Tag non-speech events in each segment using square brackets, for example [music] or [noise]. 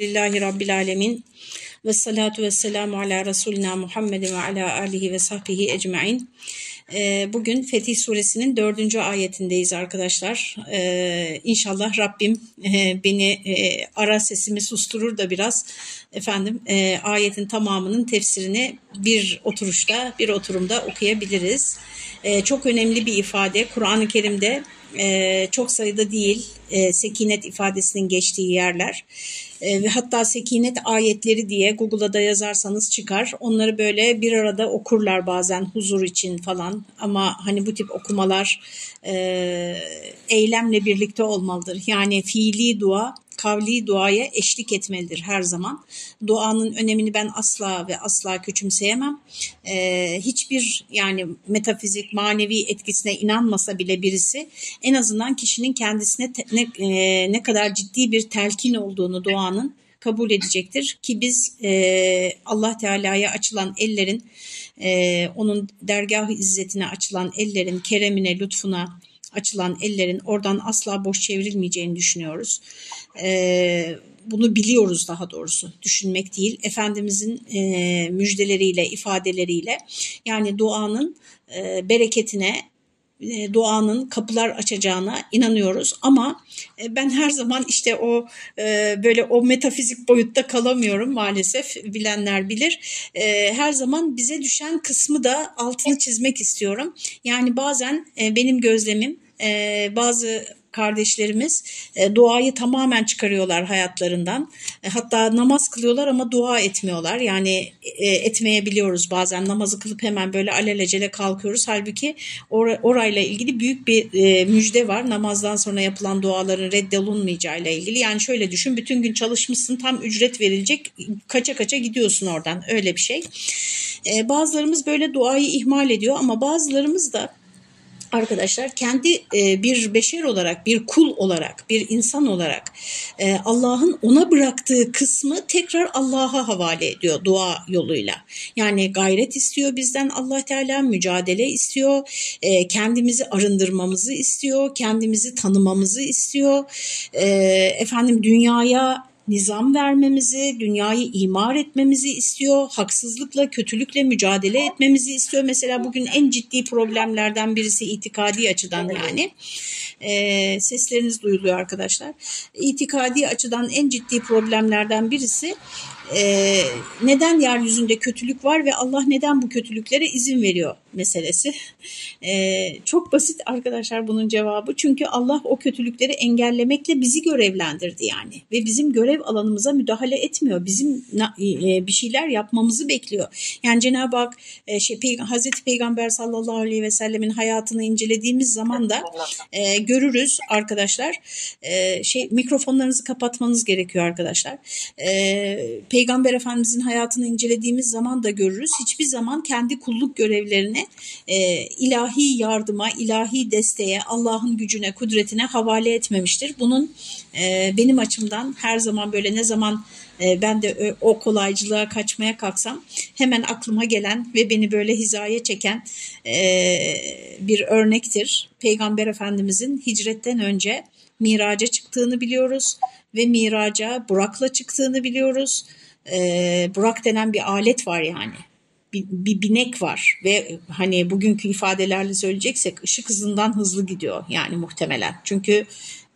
Lillahi Rabbil Alemin ve salatu ve selamu ala Resulina Muhammedin ve ala alihi ve sahbihi ecmain. Ee, bugün Fetih Suresinin dördüncü ayetindeyiz arkadaşlar. Ee, inşallah Rabbim e, beni e, ara sesimi susturur da biraz efendim e, ayetin tamamının tefsirini bir oturuşta, bir oturumda okuyabiliriz. Çok önemli bir ifade. Kur'an-ı Kerim'de çok sayıda değil, sekinet ifadesinin geçtiği yerler ve hatta sekinet ayetleri diye Google'a da yazarsanız çıkar. Onları böyle bir arada okurlar bazen huzur için falan ama hani bu tip okumalar e, eylemle birlikte olmalıdır. Yani fiili dua kavli duaya eşlik etmelidir her zaman. Duanın önemini ben asla ve asla küçümseyemem. Ee, hiçbir yani metafizik, manevi etkisine inanmasa bile birisi en azından kişinin kendisine te, ne, e, ne kadar ciddi bir telkin olduğunu duanın kabul edecektir ki biz e, Allah Teala'ya açılan ellerin e, onun dergah izzetine açılan ellerin keremine lütfuna açılan ellerin oradan asla boş çevrilmeyeceğini düşünüyoruz. E, bunu biliyoruz daha doğrusu düşünmek değil. Efendimizin e, müjdeleriyle, ifadeleriyle yani duanın e, bereketine e, duanın kapılar açacağına inanıyoruz ama e, ben her zaman işte o e, böyle o metafizik boyutta kalamıyorum maalesef bilenler bilir. Her zaman bize düşen kısmı da altını çizmek istiyorum. Yani bazen benim gözlemim bazı kardeşlerimiz e, duayı tamamen çıkarıyorlar hayatlarından. E, hatta namaz kılıyorlar ama dua etmiyorlar. Yani e, etmeyebiliyoruz bazen namazı kılıp hemen böyle alelacele kalkıyoruz. Halbuki or orayla ilgili büyük bir e, müjde var. Namazdan sonra yapılan duaların reddolunmayacağıyla ilgili. Yani şöyle düşün bütün gün çalışmışsın tam ücret verilecek kaça kaça gidiyorsun oradan öyle bir şey. Bazılarımız böyle duayı ihmal ediyor ama bazılarımız da arkadaşlar kendi e, bir beşer olarak, bir kul olarak, bir insan olarak e, Allah'ın ona bıraktığı kısmı tekrar Allah'a havale ediyor dua yoluyla. Yani gayret istiyor bizden Allah Teala, mücadele istiyor, e, kendimizi arındırmamızı istiyor, kendimizi tanımamızı istiyor. Efendim dünyaya nizam vermemizi, dünyayı imar etmemizi istiyor, haksızlıkla, kötülükle mücadele etmemizi istiyor. Mesela bugün en ciddi problemlerden birisi itikadi açıdan yani. E, sesleriniz duyuluyor arkadaşlar. İtikadi açıdan en ciddi problemlerden birisi e, neden yeryüzünde kötülük var ve Allah neden bu kötülüklere izin veriyor meselesi. E, çok basit arkadaşlar bunun cevabı. Çünkü Allah o kötülükleri engellemekle bizi görevlendirdi yani. Ve bizim görev alanımıza müdahale etmiyor. Bizim e, bir şeyler yapmamızı bekliyor. Yani Cenab-ı Hak e, şey, Peyg Hazreti Peygamber sallallahu aleyhi ve sellemin hayatını incelediğimiz zaman da e, görürüz arkadaşlar. E, şey Mikrofonlarınızı kapatmanız gerekiyor arkadaşlar. E, Peygamber Efendimizin hayatını incelediğimiz zaman da görürüz. Hiçbir zaman kendi kulluk görevlerini e, ilahi yardıma, ilahi desteğe, Allah'ın gücüne, kudretine havale etmemiştir. Bunun e, benim açımdan her zaman böyle ne zaman e, ben de o kolaycılığa kaçmaya kalksam hemen aklıma gelen ve beni böyle hizaya çeken e, bir örnektir. Peygamber Efendimizin hicretten önce miraca çıktığını biliyoruz ve miraca Burak'la çıktığını biliyoruz e, Burak denen bir alet var yani. Bir, bir binek var ve hani bugünkü ifadelerle söyleyeceksek ışık hızından hızlı gidiyor yani muhtemelen. Çünkü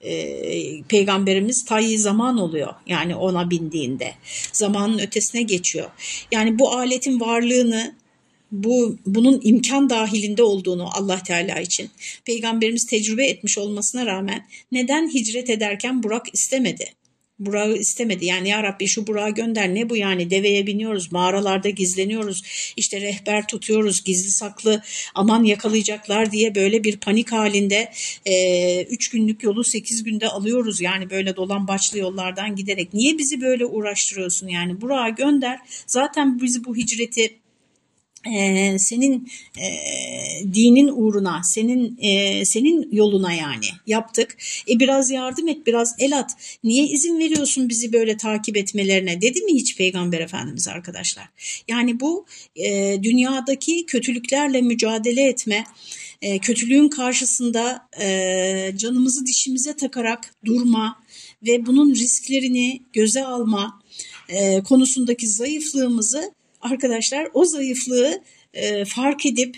e, peygamberimiz tayyi zaman oluyor yani ona bindiğinde zamanın ötesine geçiyor. Yani bu aletin varlığını bu bunun imkan dahilinde olduğunu Allah Teala için peygamberimiz tecrübe etmiş olmasına rağmen neden hicret ederken Burak istemedi? Burak'ı istemedi. Yani ya Rabbi şu Burak'ı gönder. Ne bu yani? Deveye biniyoruz mağaralarda gizleniyoruz. İşte rehber tutuyoruz gizli saklı aman yakalayacaklar diye böyle bir panik halinde 3 e, üç günlük yolu 8 günde alıyoruz. Yani böyle dolan başlı yollardan giderek. Niye bizi böyle uğraştırıyorsun yani? Burak'ı gönder. Zaten bizi bu hicreti e, senin e, dinin uğruna, senin e, senin yoluna yani yaptık. E biraz yardım et, biraz el at. Niye izin veriyorsun bizi böyle takip etmelerine? Dedi mi hiç Peygamber Efendimiz arkadaşlar? Yani bu e, dünyadaki kötülüklerle mücadele etme, e, kötülüğün karşısında e, canımızı dişimize takarak durma ve bunun risklerini göze alma e, konusundaki zayıflığımızı arkadaşlar o zayıflığı e, fark edip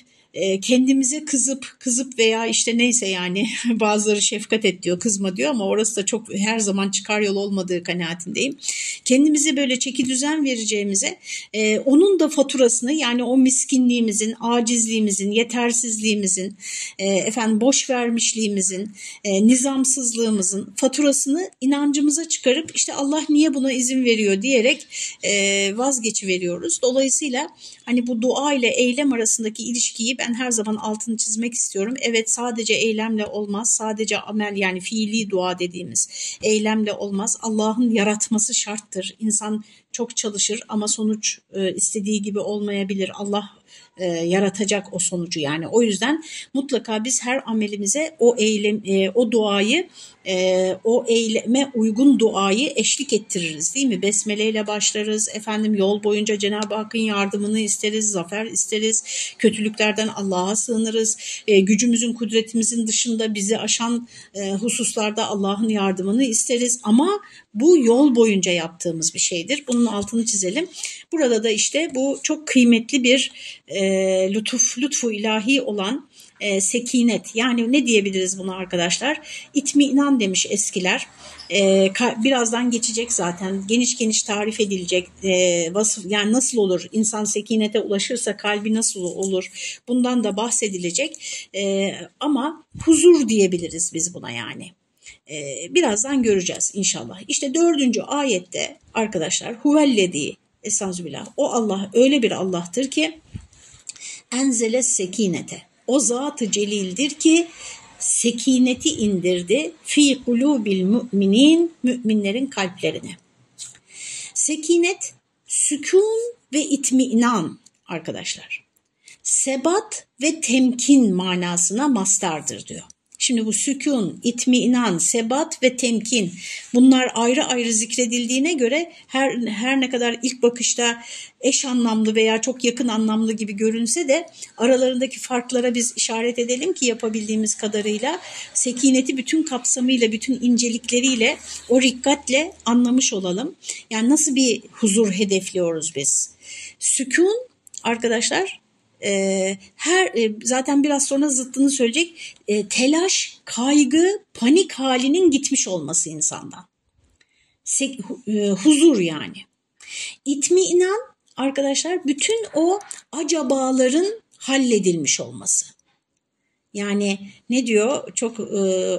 kendimize kızıp kızıp veya işte neyse yani [laughs] bazıları şefkat et diyor kızma diyor ama orası da çok her zaman çıkar yol olmadığı kanaatindeyim. Kendimize böyle çeki düzen vereceğimize e, onun da faturasını yani o miskinliğimizin, acizliğimizin, yetersizliğimizin, e, efendim boş vermişliğimizin, e, nizamsızlığımızın faturasını inancımıza çıkarıp işte Allah niye buna izin veriyor diyerek e, vazgeçiveriyoruz. Dolayısıyla hani bu dua ile eylem arasındaki ilişkiyi ben her zaman altını çizmek istiyorum. Evet sadece eylemle olmaz, sadece amel yani fiili dua dediğimiz eylemle olmaz. Allah'ın yaratması şarttır. İnsan çok çalışır ama sonuç e, istediği gibi olmayabilir. Allah e, yaratacak o sonucu yani. O yüzden mutlaka biz her amelimize o eylem, e, o duayı, e, o eyleme uygun duayı eşlik ettiririz değil mi? Besmele ile başlarız. Efendim yol boyunca Cenab-ı Hakk'ın yardımını isteriz, zafer isteriz. Kötülüklerden Allah'a sığınırız. E, gücümüzün, kudretimizin dışında bizi aşan e, hususlarda Allah'ın yardımını isteriz. Ama bu yol boyunca yaptığımız bir şeydir. Bunun altını çizelim. Burada da işte bu çok kıymetli bir e, lütuf, lütfu ilahi olan e, sekinet. Yani ne diyebiliriz buna arkadaşlar? İtminan demiş eskiler. E, birazdan geçecek zaten. Geniş geniş tarif edilecek. E, vasıf yani nasıl olur? İnsan sekinete ulaşırsa kalbi nasıl olur? Bundan da bahsedilecek. E, ama huzur diyebiliriz biz buna yani. Ee, birazdan göreceğiz inşallah. İşte dördüncü ayette arkadaşlar huvellezi esenzübillah o Allah öyle bir Allah'tır ki enzele sekinete o zatı celildir ki sekineti indirdi fi kulubil müminin müminlerin kalplerine. Sekinet sükun ve itminan arkadaşlar. Sebat ve temkin manasına mastardır diyor. Şimdi bu sükun, itminan, sebat ve temkin bunlar ayrı ayrı zikredildiğine göre her, her ne kadar ilk bakışta eş anlamlı veya çok yakın anlamlı gibi görünse de aralarındaki farklara biz işaret edelim ki yapabildiğimiz kadarıyla sekineti bütün kapsamıyla, bütün incelikleriyle, o rikkatle anlamış olalım. Yani nasıl bir huzur hedefliyoruz biz? Sükun arkadaşlar e, her e, zaten biraz sonra zıttını söyleyecek e, telaş, kaygı, panik halinin gitmiş olması insandan. Se, e, huzur yani. İtmiinan arkadaşlar bütün o acabaların halledilmiş olması. Yani ne diyor? Çok e,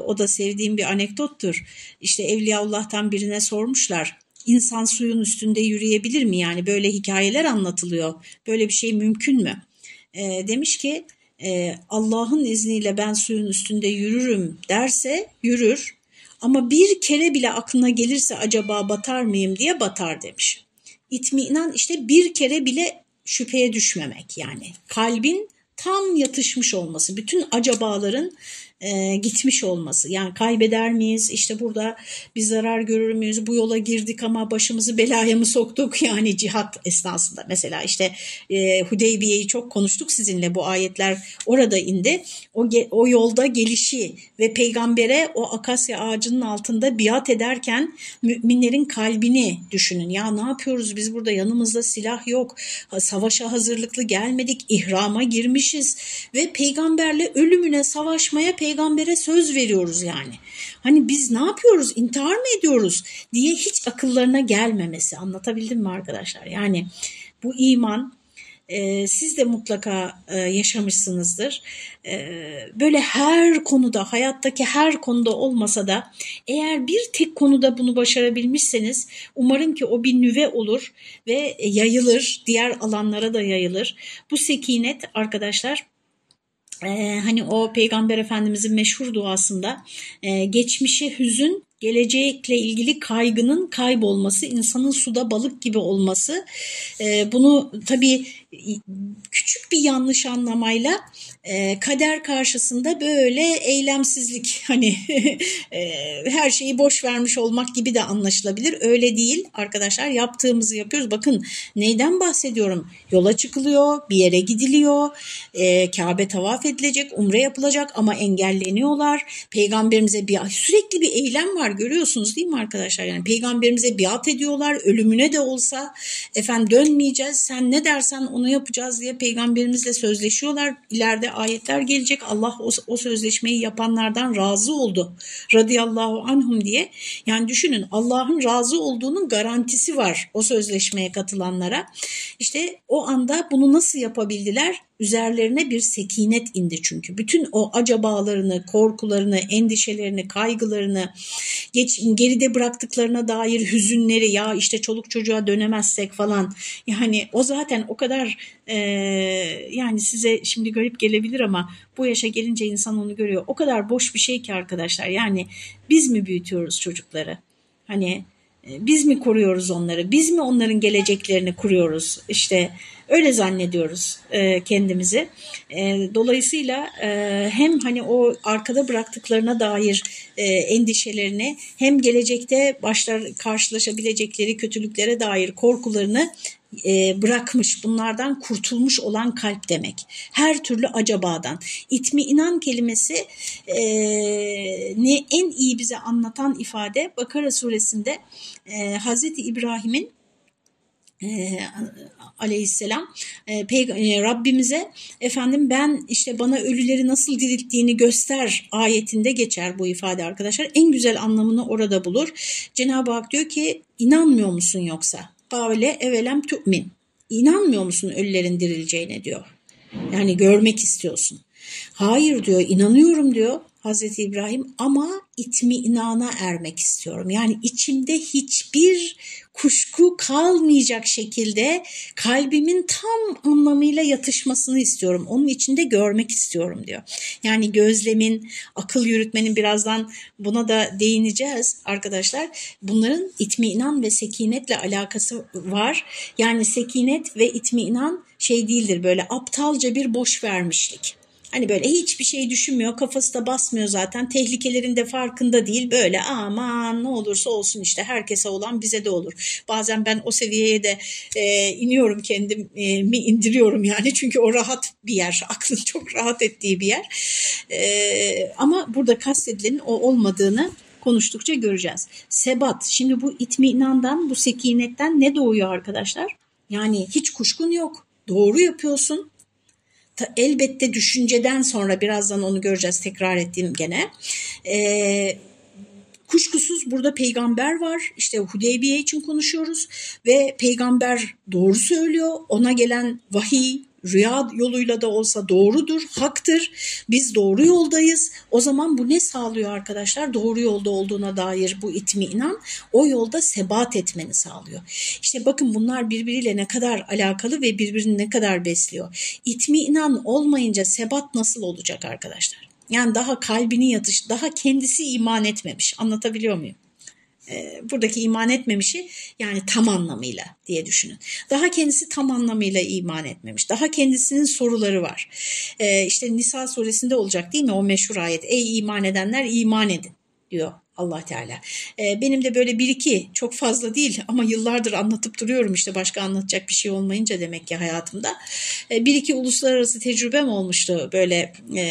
o da sevdiğim bir anekdottur. İşte Evliyaullah'tan birine sormuşlar. İnsan suyun üstünde yürüyebilir mi? Yani böyle hikayeler anlatılıyor. Böyle bir şey mümkün mü? E, demiş ki e, Allah'ın izniyle ben suyun üstünde yürürüm derse yürür ama bir kere bile aklına gelirse acaba batar mıyım diye batar demiş. İtminan işte bir kere bile şüpheye düşmemek yani kalbin tam yatışmış olması bütün acabaların e, gitmiş olması. Yani kaybeder miyiz? İşte burada bir zarar görür müyüz? Bu yola girdik ama başımızı belaya mı soktuk? [laughs] Yani cihat esnasında mesela işte e, Hudeybiye'yi çok konuştuk sizinle bu ayetler orada indi. O, o yolda gelişi ve peygambere o akasya ağacının altında biat ederken müminlerin kalbini düşünün. Ya ne yapıyoruz biz burada yanımızda silah yok. Savaşa hazırlıklı gelmedik. ihrama girmişiz ve peygamberle ölümüne savaşmaya peygamber peygambere söz veriyoruz yani. Hani biz ne yapıyoruz intihar mı ediyoruz diye hiç akıllarına gelmemesi anlatabildim mi arkadaşlar? Yani bu iman e, siz de mutlaka e, yaşamışsınızdır. E, böyle her konuda, hayattaki her konuda olmasa da eğer bir tek konuda bunu başarabilmişseniz umarım ki o bir nüve olur ve yayılır, diğer alanlara da yayılır. Bu sekinet arkadaşlar e, hani o Peygamber Efendimizin meşhur duasında e, geçmişe hüzün gelecekle ilgili kaygının kaybolması, insanın suda balık gibi olması. E, bunu tabii küçük bir yanlış anlamayla e, kader karşısında böyle eylemsizlik [laughs] hani e, her şeyi boş vermiş olmak gibi de anlaşılabilir. Öyle değil arkadaşlar yaptığımızı yapıyoruz. Bakın neyden bahsediyorum? Yola çıkılıyor, bir yere gidiliyor, e, Kabe tavaf edilecek, umre yapılacak ama engelleniyorlar. Peygamberimize bir sürekli bir eylem var var görüyorsunuz değil mi arkadaşlar? Yani peygamberimize biat ediyorlar ölümüne de olsa efendim dönmeyeceğiz sen ne dersen onu yapacağız diye peygamberimizle sözleşiyorlar. İleride ayetler gelecek Allah o, o sözleşmeyi yapanlardan razı oldu radıyallahu anhum diye. Yani düşünün Allah'ın razı olduğunun garantisi var o sözleşmeye katılanlara. İşte o anda bunu nasıl yapabildiler? Üzerlerine bir sekinet indi çünkü. Bütün o acabalarını, korkularını, endişelerini, kaygılarını, geç, geride bıraktıklarına dair hüzünleri ya işte çoluk çocuğa dönemezsek falan. Yani o zaten o kadar e, yani size şimdi garip gelebilir ama bu yaşa gelince insan onu görüyor. O kadar boş bir şey ki arkadaşlar. Yani biz mi büyütüyoruz çocukları? Hani biz mi koruyoruz onları? Biz mi onların geleceklerini kuruyoruz? İşte öyle zannediyoruz e, kendimizi. E, dolayısıyla e, hem hani o arkada bıraktıklarına dair e, endişelerini hem gelecekte başlar karşılaşabilecekleri kötülüklere dair korkularını e, bırakmış, bunlardan kurtulmuş olan kalp demek. Her türlü acabadan. İtmi inan kelimesi e, ne en iyi bize anlatan ifade Bakara suresinde e, Hazreti İbrahim'in e, aleyhisselam e, e, Rabbimize efendim ben işte bana ölüleri nasıl dirilttiğini göster ayetinde geçer bu ifade arkadaşlar. En güzel anlamını orada bulur. Cenab-ı Hak diyor ki inanmıyor musun yoksa? Kavle evelem tu'min. İnanmıyor musun ölülerin dirileceğine diyor. Yani görmek istiyorsun. Hayır diyor inanıyorum diyor Hazreti İbrahim ama itmi inana ermek istiyorum. Yani içimde hiçbir kuşku kalmayacak şekilde kalbimin tam anlamıyla yatışmasını istiyorum. Onun içinde görmek istiyorum diyor. Yani gözlemin, akıl yürütmenin birazdan buna da değineceğiz arkadaşlar. Bunların itmiinan ve sekinetle alakası var. Yani sekinet ve itmiinan şey değildir böyle aptalca bir boş vermişlik. Hani böyle hiçbir şey düşünmüyor, kafası da basmıyor zaten. Tehlikelerin de farkında değil. Böyle aman ne olursa olsun işte herkese olan bize de olur. Bazen ben o seviyeye de e, iniyorum kendimi e, indiriyorum yani. Çünkü o rahat bir yer. [laughs] Aklın çok rahat ettiği bir yer. E, ama burada kastedilenin o olmadığını konuştukça göreceğiz. Sebat. Şimdi bu itminandan, bu sekinetten ne doğuyor arkadaşlar? Yani hiç kuşkun yok. Doğru yapıyorsun elbette düşünceden sonra birazdan onu göreceğiz tekrar ettiğim gene. E, kuşkusuz burada peygamber var. İşte Hudeybiye için konuşuyoruz ve peygamber doğru söylüyor. Ona gelen vahiy, rüya yoluyla da olsa doğrudur, haktır. Biz doğru yoldayız. O zaman bu ne sağlıyor arkadaşlar? Doğru yolda olduğuna dair bu itmi inan o yolda sebat etmeni sağlıyor. İşte bakın bunlar birbiriyle ne kadar alakalı ve birbirini ne kadar besliyor. İtmi inan olmayınca sebat nasıl olacak arkadaşlar? Yani daha kalbini yatış, daha kendisi iman etmemiş. Anlatabiliyor muyum? E, buradaki iman etmemişi yani tam anlamıyla diye düşünün. Daha kendisi tam anlamıyla iman etmemiş. Daha kendisinin soruları var. E, işte Nisa suresinde olacak değil mi o meşhur ayet? Ey iman edenler iman edin diyor Allah Teala. E, benim de böyle bir iki çok fazla değil ama yıllardır anlatıp duruyorum işte başka anlatacak bir şey olmayınca demek ki hayatımda. E, bir iki uluslararası tecrübem olmuştu böyle e,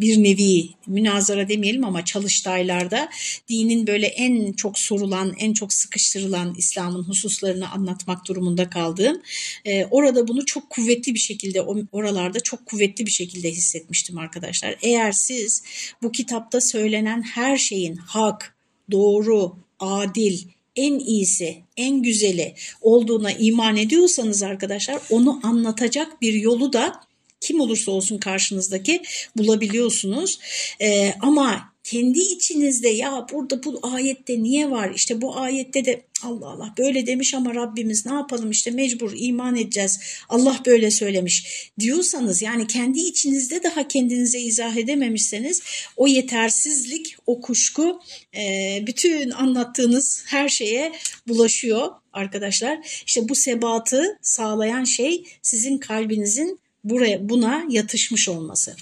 bir nevi münazara demeyelim ama çalıştaylarda dinin böyle en çok sorulan, en çok sıkıştırılan İslam'ın hususlarını anlatmak durumunda kaldığım. E, orada bunu çok kuvvetli bir şekilde, oralarda çok kuvvetli bir şekilde hissetmiştim arkadaşlar. Eğer siz bu kitapta söylenen her şeyin hak, doğru, adil, en iyisi, en güzeli olduğuna iman ediyorsanız arkadaşlar onu anlatacak bir yolu da kim olursa olsun karşınızdaki bulabiliyorsunuz. E, ama kendi içinizde ya burada bu ayette niye var? İşte bu ayette de Allah Allah böyle demiş ama Rabbimiz ne yapalım? İşte mecbur iman edeceğiz. Allah böyle söylemiş. diyorsanız yani kendi içinizde daha kendinize izah edememişseniz o yetersizlik o kuşku e, bütün anlattığınız her şeye bulaşıyor arkadaşlar. İşte bu sebatı sağlayan şey sizin kalbinizin buraya buna yatışmış olması.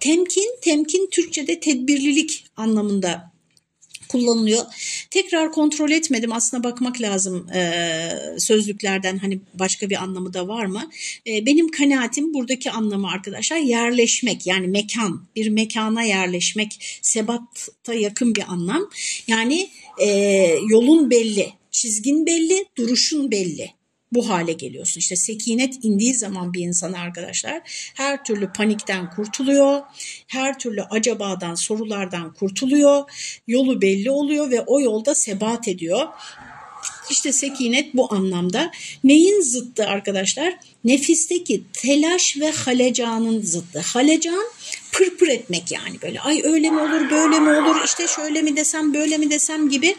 Temkin, temkin Türkçe'de tedbirlilik anlamında kullanılıyor. Tekrar kontrol etmedim aslına bakmak lazım e, sözlüklerden hani başka bir anlamı da var mı? E, benim kanaatim buradaki anlamı arkadaşlar yerleşmek yani mekan bir mekana yerleşmek sebata yakın bir anlam. Yani e, yolun belli çizgin belli duruşun belli bu hale geliyorsun. İşte sekinet indiği zaman bir insana arkadaşlar her türlü panikten kurtuluyor. Her türlü acabadan sorulardan kurtuluyor. Yolu belli oluyor ve o yolda sebat ediyor. İşte sekinet bu anlamda. Neyin zıttı arkadaşlar? Nefisteki telaş ve halecanın zıttı. Halecan pırpır etmek yani böyle ay öyle mi olur böyle mi olur işte şöyle mi desem böyle mi desem gibi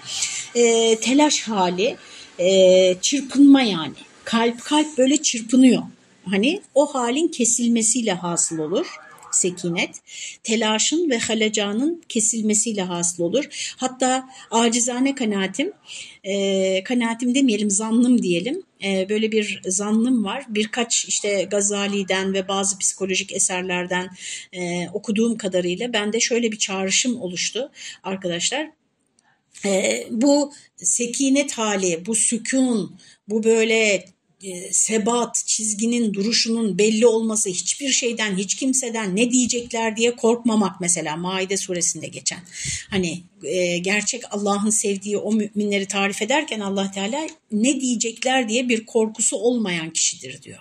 e, telaş hali e, çırpınma yani. Kalp kalp böyle çırpınıyor. Hani o halin kesilmesiyle hasıl olur sekinet. Telaşın ve halacanın kesilmesiyle hasıl olur. Hatta acizane kanaatim, e, kanaatim demeyelim zannım diyelim. E, böyle bir zannım var. Birkaç işte Gazali'den ve bazı psikolojik eserlerden e, okuduğum kadarıyla bende şöyle bir çağrışım oluştu arkadaşlar. E, bu sekinet hali, bu sükun, bu böyle e, sebat, çizginin, duruşunun belli olması, hiçbir şeyden, hiç kimseden ne diyecekler diye korkmamak mesela Maide suresinde geçen. Hani e, gerçek Allah'ın sevdiği o müminleri tarif ederken Allah Teala ne diyecekler diye bir korkusu olmayan kişidir diyor.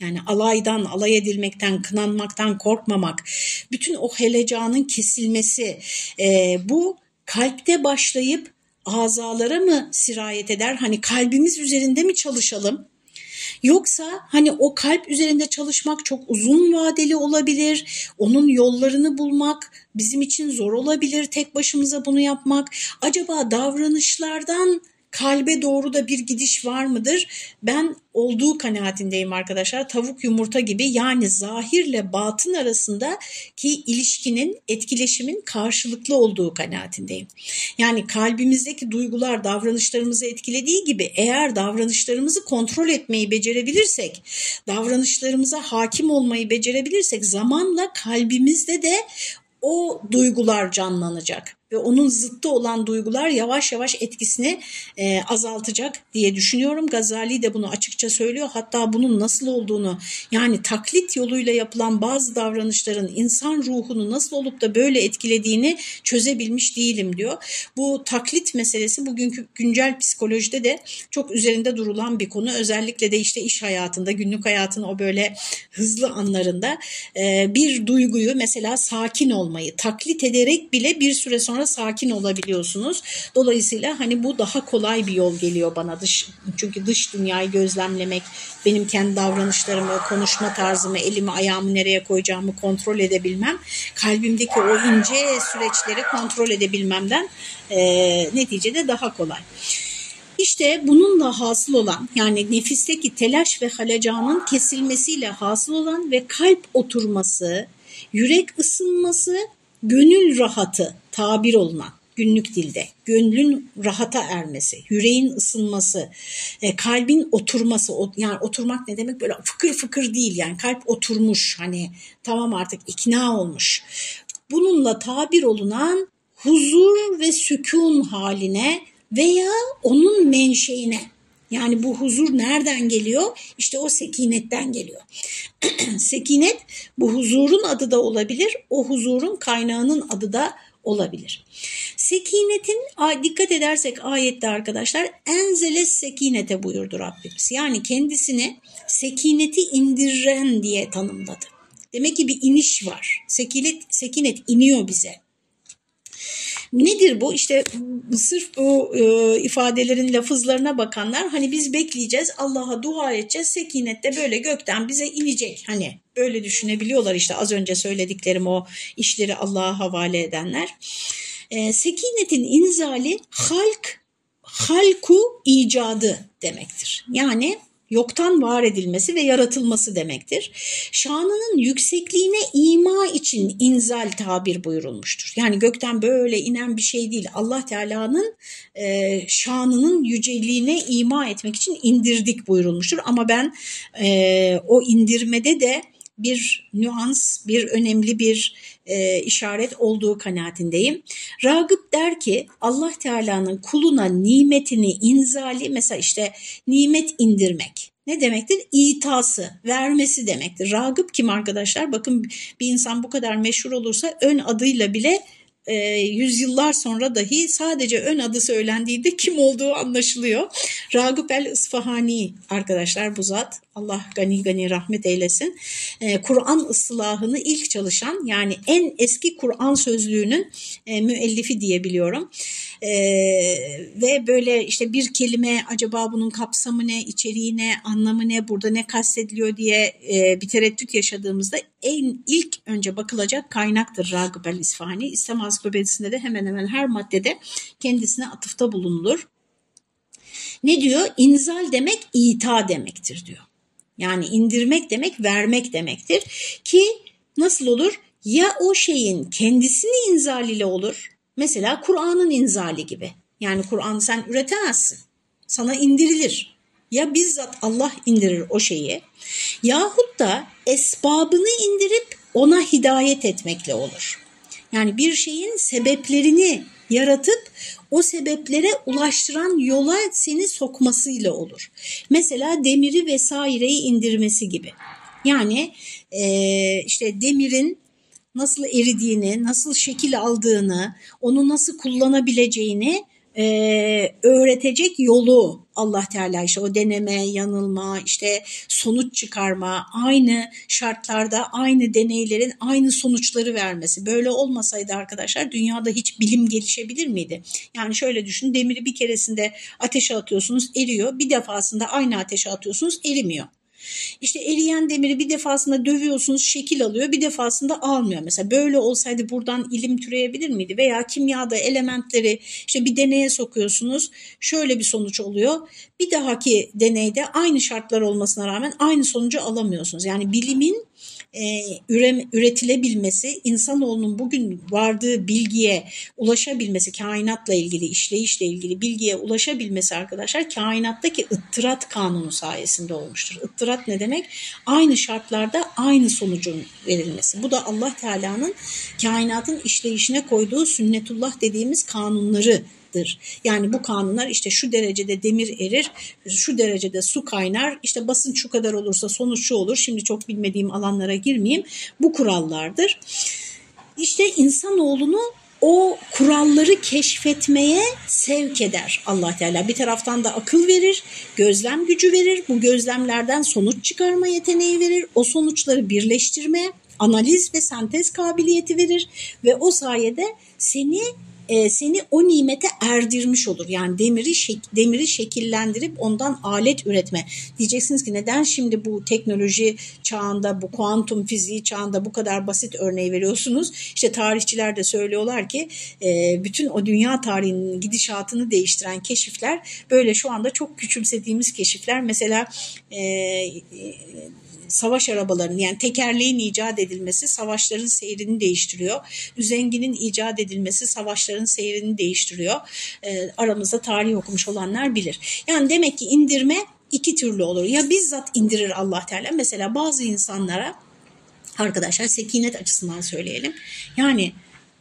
Yani alaydan, alay edilmekten, kınanmaktan korkmamak, bütün o helecanın kesilmesi, e, bu kalpte başlayıp azalara mı sirayet eder? Hani kalbimiz üzerinde mi çalışalım? Yoksa hani o kalp üzerinde çalışmak çok uzun vadeli olabilir. Onun yollarını bulmak bizim için zor olabilir tek başımıza bunu yapmak. Acaba davranışlardan kalbe doğru da bir gidiş var mıdır? Ben olduğu kanaatindeyim arkadaşlar. Tavuk yumurta gibi yani zahirle batın arasında ki ilişkinin, etkileşimin karşılıklı olduğu kanaatindeyim. Yani kalbimizdeki duygular davranışlarımızı etkilediği gibi eğer davranışlarımızı kontrol etmeyi becerebilirsek, davranışlarımıza hakim olmayı becerebilirsek zamanla kalbimizde de o duygular canlanacak ve onun zıttı olan duygular yavaş yavaş etkisini e, azaltacak diye düşünüyorum. Gazali de bunu açıkça söylüyor. Hatta bunun nasıl olduğunu yani taklit yoluyla yapılan bazı davranışların insan ruhunu nasıl olup da böyle etkilediğini çözebilmiş değilim diyor. Bu taklit meselesi bugünkü güncel psikolojide de çok üzerinde durulan bir konu. Özellikle de işte iş hayatında, günlük hayatın o böyle hızlı anlarında e, bir duyguyu mesela sakin olmayı taklit ederek bile bir süre sonra sonra sakin olabiliyorsunuz. Dolayısıyla hani bu daha kolay bir yol geliyor bana dış çünkü dış dünyayı gözlemlemek, benim kendi davranışlarımı, konuşma tarzımı, elimi ayağımı nereye koyacağımı kontrol edebilmem, kalbimdeki o ince süreçleri kontrol edebilmemden e, neticede daha kolay. İşte bununla hasıl olan yani nefisteki telaş ve halacanın kesilmesiyle hasıl olan ve kalp oturması, yürek ısınması gönül rahatı tabir olunan günlük dilde gönlün rahata ermesi, yüreğin ısınması, e, kalbin oturması yani oturmak ne demek böyle fıkır fıkır değil yani kalp oturmuş hani tamam artık ikna olmuş. Bununla tabir olunan huzur ve sükun haline veya onun menşeine yani bu huzur nereden geliyor? İşte o sekinetten geliyor. [clears throat] Sekinet bu huzurun adı da olabilir, o huzurun kaynağının adı da olabilir. Sekinetin dikkat edersek ayette arkadaşlar enzele sekinete buyurdu Rabbimiz. Yani kendisini sekineti indiren diye tanımladı. Demek ki bir iniş var. Sekinet, sekinet iniyor bize. Nedir bu? İşte sırf bu e, ifadelerin lafızlarına bakanlar hani biz bekleyeceğiz Allah'a dua edeceğiz sekinette böyle gökten bize inecek hani böyle düşünebiliyorlar işte az önce söylediklerim o işleri Allah'a havale edenler. E, sekinetin inzali halk halku icadı demektir. Yani yoktan var edilmesi ve yaratılması demektir. Şanının yüksekliğine ima için inzal tabir buyurulmuştur. Yani gökten böyle inen bir şey değil. Allah Teala'nın e, şanının yüceliğine ima etmek için indirdik buyurulmuştur. Ama ben e, o indirmede de bir nüans, bir önemli bir e, işaret olduğu kanaatindeyim. Ragıp der ki Allah Teala'nın kuluna nimetini inzali mesela işte nimet indirmek ne demektir? İtası, vermesi demektir. Ragıp kim arkadaşlar? Bakın bir insan bu kadar meşhur olursa ön adıyla bile e, yüzyıllar sonra dahi sadece ön adı söylendiğinde kim olduğu anlaşılıyor. Ragıp el İsfahani arkadaşlar bu zat Allah gani gani rahmet eylesin. E, Kur'an ıslahını ilk çalışan yani en eski Kur'an sözlüğünün e, müellifi diyebiliyorum. E, ve böyle işte bir kelime acaba bunun kapsamı ne, içeriği ne, anlamı ne, burada ne kastediliyor diye e, bir tereddüt yaşadığımızda en ilk önce bakılacak kaynaktır Ragıp el İsfahani. İslam Ansiklopedisinde de hemen hemen her maddede kendisine atıfta bulunulur. Ne diyor? İnzal demek ita demektir diyor. Yani indirmek demek vermek demektir ki nasıl olur? Ya o şeyin kendisini inzal ile olur. Mesela Kur'an'ın inzali gibi. Yani Kur'an'ı sen üretemezsin. Sana indirilir. Ya bizzat Allah indirir o şeyi yahut da esbabını indirip ona hidayet etmekle olur. Yani bir şeyin sebeplerini yaratıp o sebeplere ulaştıran yola seni sokmasıyla olur. Mesela demiri vesaireyi indirmesi gibi. Yani e, işte demirin nasıl eridiğini, nasıl şekil aldığını, onu nasıl kullanabileceğini e, öğretecek yolu Allah Teala işte o deneme, yanılma, işte sonuç çıkarma, aynı şartlarda aynı deneylerin aynı sonuçları vermesi. Böyle olmasaydı arkadaşlar dünyada hiç bilim gelişebilir miydi? Yani şöyle düşün demiri bir keresinde ateşe atıyorsunuz eriyor, bir defasında aynı ateşe atıyorsunuz erimiyor. İşte eriyen demiri bir defasında dövüyorsunuz şekil alıyor bir defasında almıyor. Mesela böyle olsaydı buradan ilim türeyebilir miydi? Veya kimyada elementleri işte bir deneye sokuyorsunuz şöyle bir sonuç oluyor. Bir dahaki deneyde aynı şartlar olmasına rağmen aynı sonucu alamıyorsunuz. Yani bilimin e, üretilebilmesi, insanoğlunun bugün vardığı bilgiye ulaşabilmesi, kainatla ilgili, işleyişle ilgili bilgiye ulaşabilmesi arkadaşlar kainattaki ıttırat kanunu sayesinde olmuştur. Ittırat ne demek? Aynı şartlarda aynı sonucun verilmesi. Bu da Allah Teala'nın kainatın işleyişine koyduğu sünnetullah dediğimiz kanunları dır. Yani bu kanunlar işte şu derecede demir erir, şu derecede su kaynar, işte basınç şu kadar olursa sonuç şu olur. Şimdi çok bilmediğim alanlara girmeyeyim. Bu kurallardır. İşte insanoğlunu o kuralları keşfetmeye sevk eder Allah Teala. Bir taraftan da akıl verir, gözlem gücü verir. Bu gözlemlerden sonuç çıkarma yeteneği verir. O sonuçları birleştirme, analiz ve sentez kabiliyeti verir ve o sayede seni e, seni o nimete erdirmiş olur. Yani demiri şek demiri şekillendirip ondan alet üretme. Diyeceksiniz ki neden şimdi bu teknoloji çağında, bu kuantum fiziği çağında bu kadar basit örneği veriyorsunuz? İşte tarihçiler de söylüyorlar ki e, bütün o dünya tarihinin gidişatını değiştiren keşifler böyle şu anda çok küçümsediğimiz keşifler. Mesela e, savaş arabalarının yani tekerleğin icat edilmesi savaşların seyrini değiştiriyor. Üzenginin icat edilmesi savaşların seyrini değiştiriyor. E, aramızda tarih okumuş olanlar bilir. Yani demek ki indirme iki türlü olur. Ya bizzat indirir Allah Teala. Mesela bazı insanlara arkadaşlar sekinet açısından söyleyelim. Yani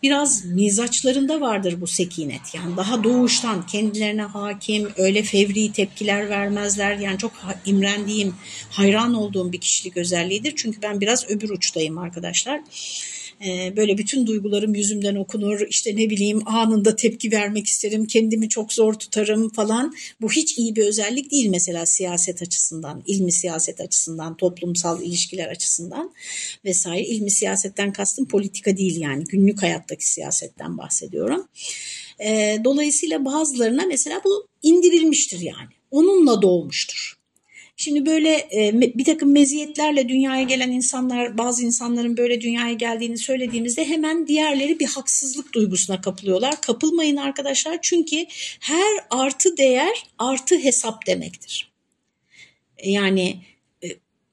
biraz mizaçlarında vardır bu sekinet. Yani daha doğuştan kendilerine hakim, öyle fevri tepkiler vermezler. Yani çok imrendiğim, hayran olduğum bir kişilik özelliğidir. Çünkü ben biraz öbür uçtayım arkadaşlar. Ee, böyle bütün duygularım yüzümden okunur. İşte ne bileyim anında tepki vermek isterim. Kendimi çok zor tutarım falan. Bu hiç iyi bir özellik değil mesela siyaset açısından ilmi siyaset açısından toplumsal ilişkiler açısından vesaire. İlmi siyasetten kastım politika değil yani. Günlük hayattaki siyasetten bahsediyorum. Ee, dolayısıyla bazılarına mesela bu indirilmiştir yani. Onunla doğmuştur. Şimdi böyle e, bir takım meziyetlerle dünyaya gelen insanlar, bazı insanların böyle dünyaya geldiğini söylediğimizde hemen diğerleri bir haksızlık duygusuna kapılıyorlar. Kapılmayın arkadaşlar çünkü her artı değer artı hesap demektir. Yani e,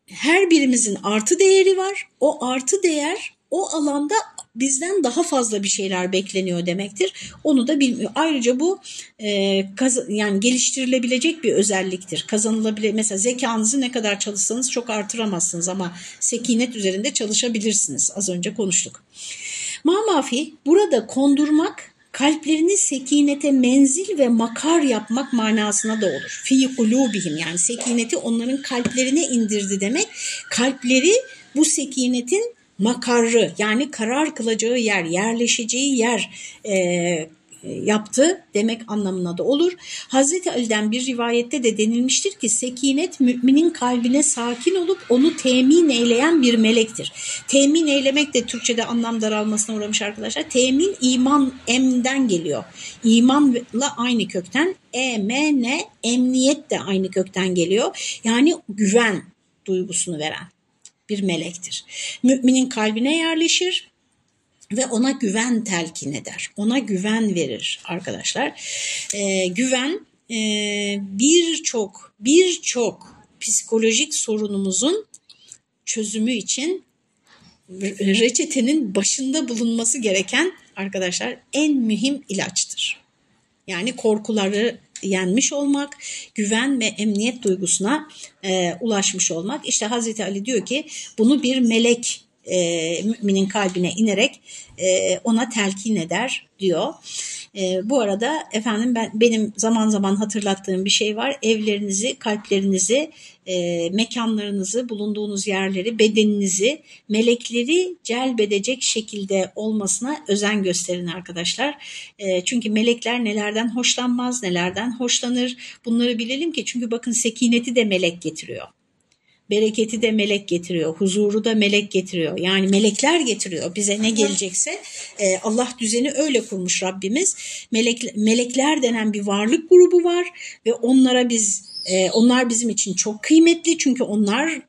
her birimizin artı değeri var. O artı değer o alanda bizden daha fazla bir şeyler bekleniyor demektir. Onu da bilmiyor. Ayrıca bu e, kaz yani geliştirilebilecek bir özelliktir. Kazanılabilir. Mesela zekanızı ne kadar çalışsanız çok artıramazsınız ama sekinet üzerinde çalışabilirsiniz. Az önce konuştuk. Mamafi burada kondurmak kalplerini sekinete menzil ve makar yapmak manasına da olur. Fi kulubihim yani sekineti onların kalplerine indirdi demek. Kalpleri bu sekinetin makarrı yani karar kılacağı yer, yerleşeceği yer e, yaptı demek anlamına da olur. Hazreti Ali'den bir rivayette de denilmiştir ki sekinet müminin kalbine sakin olup onu temin eyleyen bir melektir. Temin eylemek de Türkçe'de anlam daralmasına uğramış arkadaşlar. Temin iman emden geliyor. İmanla aynı kökten emen emniyet de aynı kökten geliyor. Yani güven duygusunu veren bir melektir. Müminin kalbine yerleşir ve ona güven telkin eder. Ona güven verir arkadaşlar. Ee, güven e, birçok birçok psikolojik sorunumuzun çözümü için reçetenin başında bulunması gereken arkadaşlar en mühim ilaçtır. Yani korkuları yenmiş olmak, güven ve emniyet duygusuna e, ulaşmış olmak. İşte Hazreti Ali diyor ki bunu bir melek e, müminin kalbine inerek e, ona telkin eder diyor. E, bu arada efendim ben benim zaman zaman hatırlattığım bir şey var. Evlerinizi, kalplerinizi, e, mekanlarınızı, bulunduğunuz yerleri, bedeninizi melekleri celbedecek şekilde olmasına özen gösterin arkadaşlar. E, çünkü melekler nelerden hoşlanmaz, nelerden hoşlanır bunları bilelim ki çünkü bakın sekineti de melek getiriyor bereketi de melek getiriyor, huzuru da melek getiriyor. Yani melekler getiriyor bize ne gelecekse. E, Allah düzeni öyle kurmuş Rabbimiz. Melek, melekler denen bir varlık grubu var ve onlara biz e, onlar bizim için çok kıymetli çünkü onlar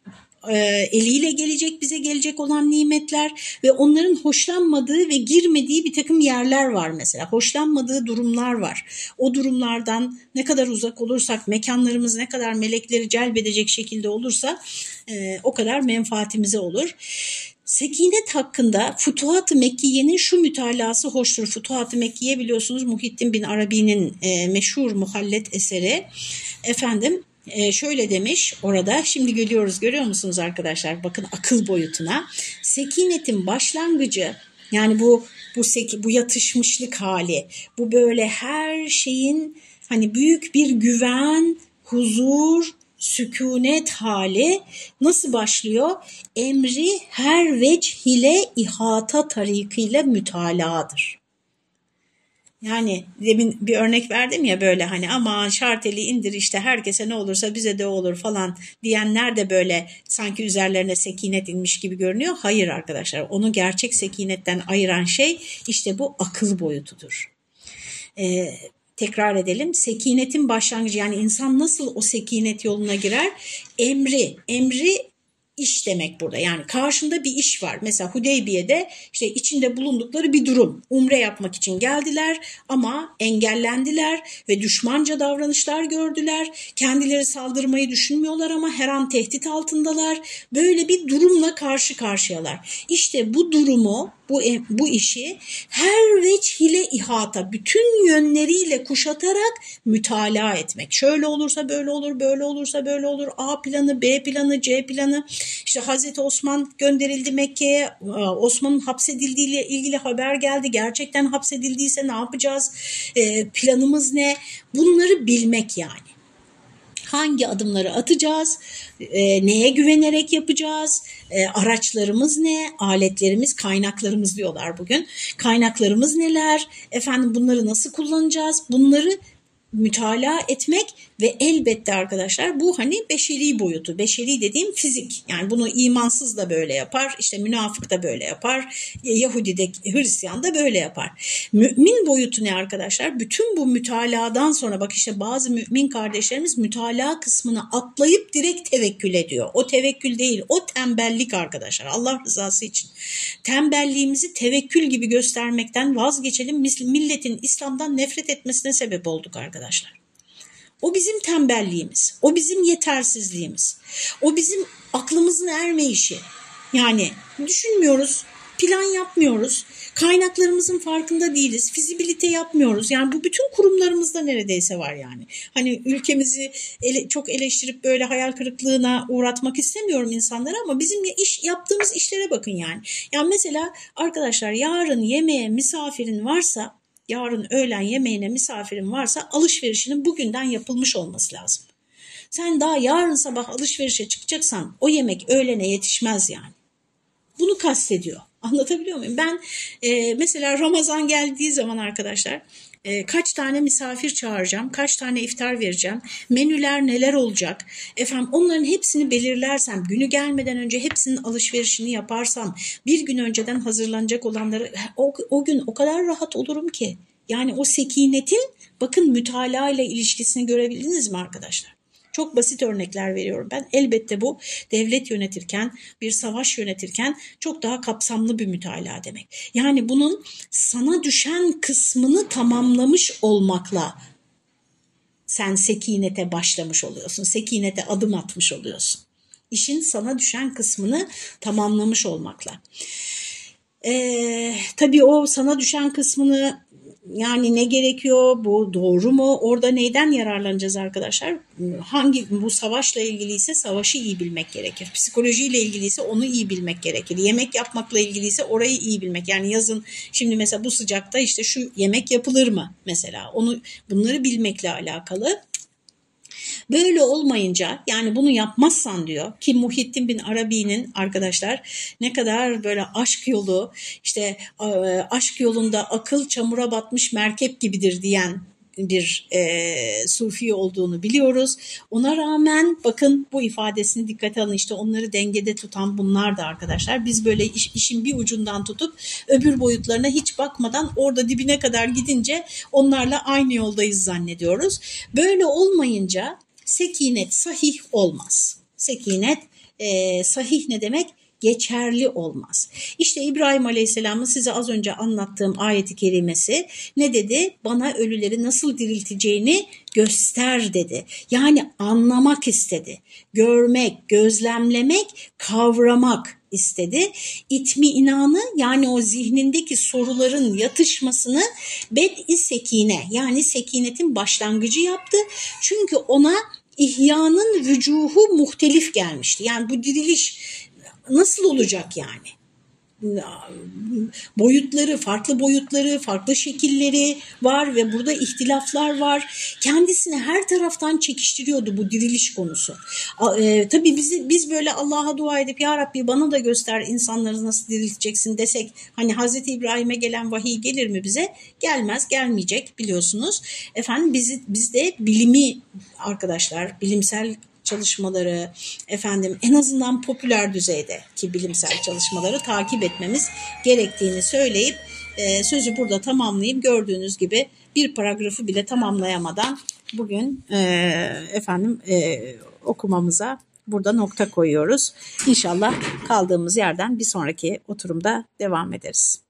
eliyle gelecek bize gelecek olan nimetler ve onların hoşlanmadığı ve girmediği bir takım yerler var mesela. Hoşlanmadığı durumlar var. O durumlardan ne kadar uzak olursak, mekanlarımız ne kadar melekleri celbedecek şekilde olursa e, o kadar menfaatimize olur. Sekinet hakkında Futuhat-ı Mekkiye'nin şu mütalası hoştur. Futuhat-ı Mekkiye biliyorsunuz Muhittin bin Arabi'nin e, meşhur muhallet eseri. Efendim e, şöyle demiş orada şimdi geliyoruz görüyor musunuz arkadaşlar bakın akıl boyutuna sekinetin başlangıcı yani bu bu seki, bu yatışmışlık hali bu böyle her şeyin hani büyük bir güven huzur sükunet hali nasıl başlıyor? Emri her veç hile ihata tarikıyla mütalaadır. Yani demin bir örnek verdim ya böyle hani aman şarteli indir işte herkese ne olursa bize de olur falan diyenler de böyle sanki üzerlerine sekinet inmiş gibi görünüyor. Hayır arkadaşlar onu gerçek sekinetten ayıran şey işte bu akıl boyutudur. Ee, tekrar edelim sekinetin başlangıcı yani insan nasıl o sekinet yoluna girer? Emri, emri iş demek burada. Yani karşında bir iş var. Mesela Hudeybiye'de işte içinde bulundukları bir durum. Umre yapmak için geldiler ama engellendiler ve düşmanca davranışlar gördüler. Kendileri saldırmayı düşünmüyorlar ama her an tehdit altındalar. Böyle bir durumla karşı karşıyalar. İşte bu durumu bu, bu işi her veçhile ihata bütün yönleriyle kuşatarak mütalaa etmek. Şöyle olursa böyle olur, böyle olursa böyle olur. A planı, B planı, C planı. İşte Hazreti Osman gönderildi Mekke'ye. Osman'ın hapsedildiğiyle ilgili haber geldi. Gerçekten hapsedildiyse ne yapacağız? E, planımız ne? Bunları bilmek yani hangi adımları atacağız, e, neye güvenerek yapacağız, e, araçlarımız ne, aletlerimiz, kaynaklarımız diyorlar bugün. Kaynaklarımız neler, efendim bunları nasıl kullanacağız, bunları mütalaa etmek ve elbette arkadaşlar bu hani beşeri boyutu. Beşeri dediğim fizik. Yani bunu imansız da böyle yapar. işte münafık da böyle yapar. Yahudi de Hristiyan da böyle yapar. Mümin boyutu ne arkadaşlar? Bütün bu mütaladan sonra bak işte bazı mümin kardeşlerimiz mütalaa kısmını atlayıp direkt tevekkül ediyor. O tevekkül değil. O tembellik arkadaşlar. Allah rızası için. Tembelliğimizi tevekkül gibi göstermekten vazgeçelim. Milletin İslam'dan nefret etmesine sebep olduk arkadaşlar. O bizim tembelliğimiz, o bizim yetersizliğimiz, o bizim aklımızın ermeyişi. Yani düşünmüyoruz, plan yapmıyoruz. Kaynaklarımızın farkında değiliz. Fizibilite yapmıyoruz. Yani bu bütün kurumlarımızda neredeyse var yani. Hani ülkemizi ele, çok eleştirip böyle hayal kırıklığına uğratmak istemiyorum insanlara ama bizim iş yaptığımız işlere bakın yani. Yani mesela arkadaşlar yarın yemeğe misafirin varsa yarın öğlen yemeğine misafirin varsa alışverişinin bugünden yapılmış olması lazım. Sen daha yarın sabah alışverişe çıkacaksan o yemek öğlene yetişmez yani. Bunu kastediyor. Anlatabiliyor muyum? Ben e, mesela Ramazan geldiği zaman arkadaşlar e, kaç tane misafir çağıracağım, kaç tane iftar vereceğim, menüler neler olacak, efendim onların hepsini belirlersem, günü gelmeden önce hepsinin alışverişini yaparsam, bir gün önceden hazırlanacak olanları o, o gün o kadar rahat olurum ki. Yani o sekinetin bakın mütalaa ile ilişkisini görebildiniz mi arkadaşlar? Çok basit örnekler veriyorum ben. Elbette bu devlet yönetirken, bir savaş yönetirken çok daha kapsamlı bir mütalaa demek. Yani bunun sana düşen kısmını tamamlamış olmakla sen sekinete başlamış oluyorsun. Sekinete adım atmış oluyorsun. İşin sana düşen kısmını tamamlamış olmakla. Ee, tabii o sana düşen kısmını yani ne gerekiyor bu doğru mu orada neyden yararlanacağız arkadaşlar? Hangi bu savaşla ilgiliyse savaşı iyi bilmek gerekir. Psikolojiyle ilgiliyse onu iyi bilmek gerekir. Yemek yapmakla ilgiliyse orayı iyi bilmek. Yani yazın şimdi mesela bu sıcakta işte şu yemek yapılır mı mesela? Onu bunları bilmekle alakalı Böyle olmayınca yani bunu yapmazsan diyor ki Muhittin bin Arabi'nin arkadaşlar ne kadar böyle aşk yolu işte aşk yolunda akıl çamura batmış merkep gibidir diyen bir e, sufi olduğunu biliyoruz. Ona rağmen bakın bu ifadesini dikkate alın işte onları dengede tutan bunlar da arkadaşlar. Biz böyle iş, işin bir ucundan tutup öbür boyutlarına hiç bakmadan orada dibine kadar gidince onlarla aynı yoldayız zannediyoruz. Böyle olmayınca sekinet sahih olmaz. Sekinet e, sahih ne demek? Geçerli olmaz. İşte İbrahim Aleyhisselam'ın size az önce anlattığım ayeti kerimesi ne dedi? Bana ölüleri nasıl dirilteceğini göster dedi. Yani anlamak istedi. Görmek, gözlemlemek, kavramak istedi. İtmi inanı yani o zihnindeki soruların yatışmasını bed-i sekine yani sekinetin başlangıcı yaptı. Çünkü ona ihyanın vücuhu muhtelif gelmişti. Yani bu diriliş nasıl olacak yani? boyutları, farklı boyutları, farklı şekilleri var ve burada ihtilaflar var. Kendisini her taraftan çekiştiriyordu bu diriliş konusu. E, tabii bizi, biz böyle Allah'a dua edip Ya Rabbi bana da göster insanları nasıl dirilteceksin desek hani Hazreti İbrahim'e gelen vahiy gelir mi bize? Gelmez, gelmeyecek biliyorsunuz. Efendim bizi, bizde bilimi arkadaşlar, bilimsel çalışmaları efendim en azından popüler düzeyde ki bilimsel çalışmaları takip etmemiz gerektiğini söyleyip e, sözü burada tamamlayayım. Gördüğünüz gibi bir paragrafı bile tamamlayamadan bugün e, efendim e, okumamıza burada nokta koyuyoruz. İnşallah kaldığımız yerden bir sonraki oturumda devam ederiz.